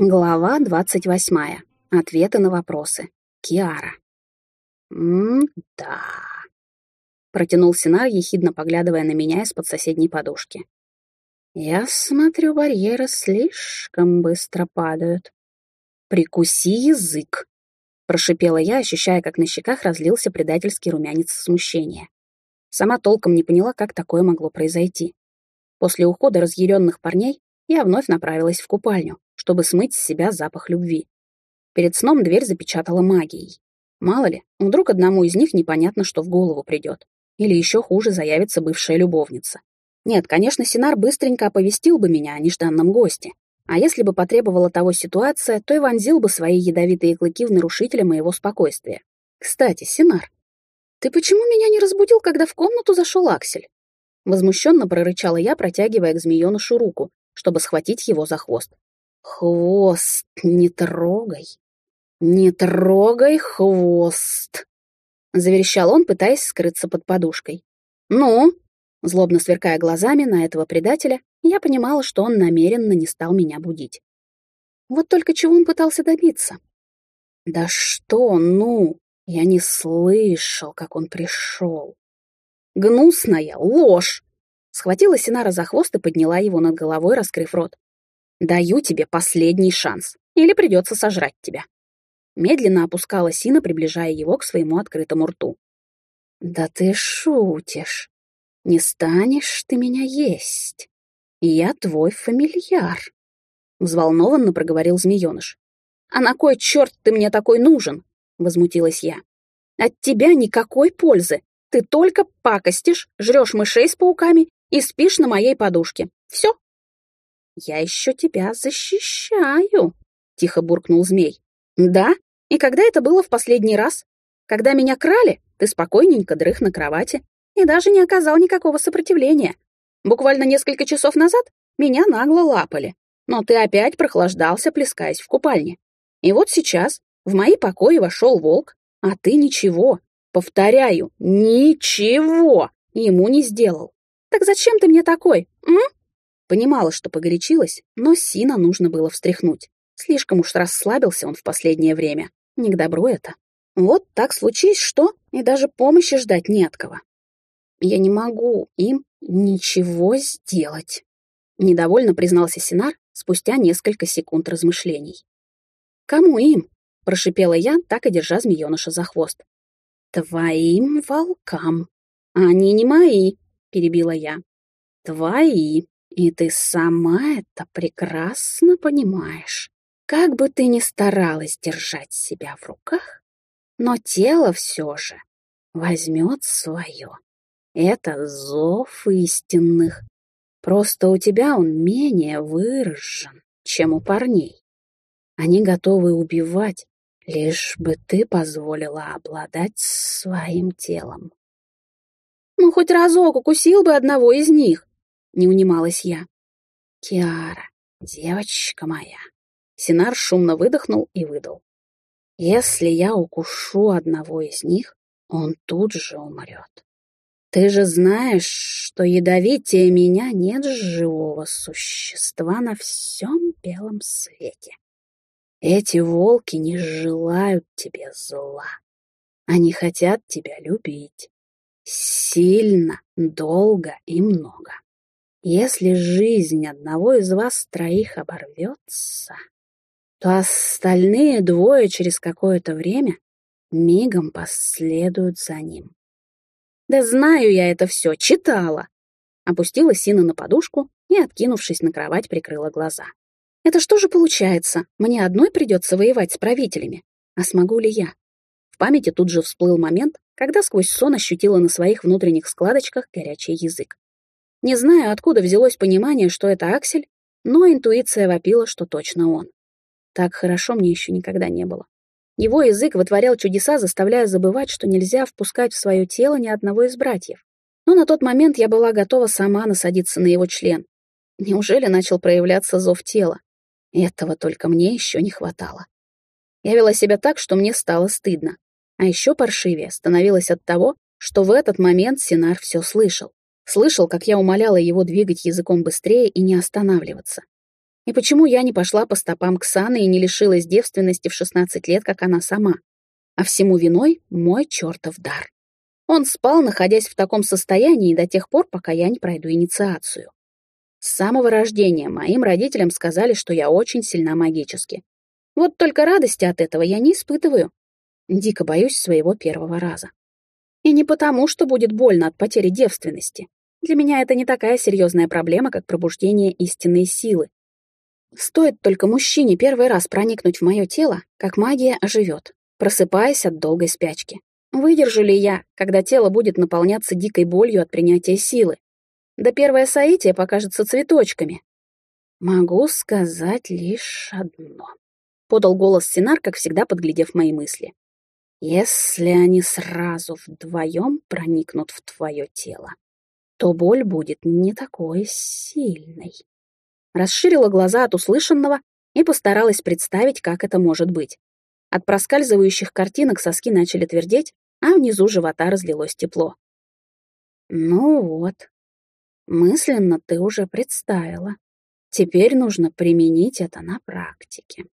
Глава двадцать восьмая. Ответы на вопросы. Киара. «М-да», — протянул Синар, ехидно поглядывая на меня из-под соседней подушки. «Я смотрю, барьеры слишком быстро падают. Прикуси язык», — прошипела я, ощущая, как на щеках разлился предательский румянец смущения. Сама толком не поняла, как такое могло произойти. После ухода разъяренных парней я вновь направилась в купальню, чтобы смыть с себя запах любви. Перед сном дверь запечатала магией. Мало ли, вдруг одному из них непонятно, что в голову придет. Или еще хуже заявится бывшая любовница. Нет, конечно, Синар быстренько оповестил бы меня о нежданном госте. А если бы потребовала того ситуация, то и вонзил бы свои ядовитые клыки в нарушителя моего спокойствия. Кстати, Синар, ты почему меня не разбудил, когда в комнату зашел Аксель? Возмущенно прорычала я, протягивая к змеенышу руку, чтобы схватить его за хвост. «Хвост не трогай! Не трогай хвост!» Заверещал он, пытаясь скрыться под подушкой. «Ну?» Злобно сверкая глазами на этого предателя, я понимала, что он намеренно не стал меня будить. Вот только чего он пытался добиться? «Да что, ну!» Я не слышал, как он пришел. Гнусная ложь! Схватила Синара за хвост и подняла его над головой, раскрыв рот. Даю тебе последний шанс, или придется сожрать тебя. Медленно опускала Сина, приближая его к своему открытому рту. Да ты шутишь. Не станешь ты меня есть. Я твой фамильяр. Взволнованно проговорил змееныш. А на кой черт ты мне такой нужен? Возмутилась я. От тебя никакой пользы. Ты только пакостишь, жрешь мышей с пауками и спишь на моей подушке. Все, «Я еще тебя защищаю», — тихо буркнул змей. «Да? И когда это было в последний раз? Когда меня крали, ты спокойненько дрых на кровати и даже не оказал никакого сопротивления. Буквально несколько часов назад меня нагло лапали, но ты опять прохлаждался, плескаясь в купальне. И вот сейчас в мои покои вошел волк, а ты ничего, повторяю, ничего ему не сделал. Так зачем ты мне такой, м? Понимала, что погорячилась, но Сина нужно было встряхнуть. Слишком уж расслабился он в последнее время. Не к добру это. Вот так случись, что и даже помощи ждать не от кого. Я не могу им ничего сделать. Недовольно признался Синар спустя несколько секунд размышлений. «Кому им?» — прошипела я, так и держа змееныша за хвост. «Твоим волкам. Они не мои», — перебила я. «Твои», и ты сама это прекрасно понимаешь. Как бы ты ни старалась держать себя в руках, но тело все же возьмет свое. Это зов истинных. Просто у тебя он менее выражен, чем у парней. Они готовы убивать, лишь бы ты позволила обладать своим телом. Ну, хоть разок укусил бы одного из них, не унималась я. «Киара, девочка моя!» Синар шумно выдохнул и выдал. «Если я укушу одного из них, он тут же умрет. Ты же знаешь, что ядовитее меня нет живого существа на всем белом свете. Эти волки не желают тебе зла. Они хотят тебя любить. Сильно, долго и много. Если жизнь одного из вас троих оборвется, то остальные двое через какое-то время мигом последуют за ним. «Да знаю я это все, читала!» Опустила Сина на подушку и, откинувшись на кровать, прикрыла глаза. «Это что же получается? Мне одной придется воевать с правителями? А смогу ли я?» В памяти тут же всплыл момент, когда сквозь сон ощутила на своих внутренних складочках горячий язык. Не знаю, откуда взялось понимание, что это Аксель, но интуиция вопила, что точно он. Так хорошо мне еще никогда не было. Его язык вытворял чудеса, заставляя забывать, что нельзя впускать в свое тело ни одного из братьев. Но на тот момент я была готова сама насадиться на его член. Неужели начал проявляться зов тела? Этого только мне еще не хватало. Я вела себя так, что мне стало стыдно. А еще паршивее становилось от того, что в этот момент Синар все слышал. Слышал, как я умоляла его двигать языком быстрее и не останавливаться. И почему я не пошла по стопам Ксаны и не лишилась девственности в 16 лет, как она сама? А всему виной мой чертов дар. Он спал, находясь в таком состоянии до тех пор, пока я не пройду инициацию. С самого рождения моим родителям сказали, что я очень сильна магически. Вот только радости от этого я не испытываю. Дико боюсь своего первого раза. И не потому, что будет больно от потери девственности. Для меня это не такая серьезная проблема, как пробуждение истинной силы. Стоит только мужчине первый раз проникнуть в мое тело, как магия оживет, просыпаясь от долгой спячки. Выдержу ли я, когда тело будет наполняться дикой болью от принятия силы? Да первое соитие покажется цветочками. Могу сказать лишь одно. Подал голос Синар, как всегда подглядев мои мысли. Если они сразу вдвоем проникнут в твое тело, то боль будет не такой сильной. Расширила глаза от услышанного и постаралась представить, как это может быть. От проскальзывающих картинок соски начали твердеть, а внизу живота разлилось тепло. Ну вот, мысленно ты уже представила. Теперь нужно применить это на практике.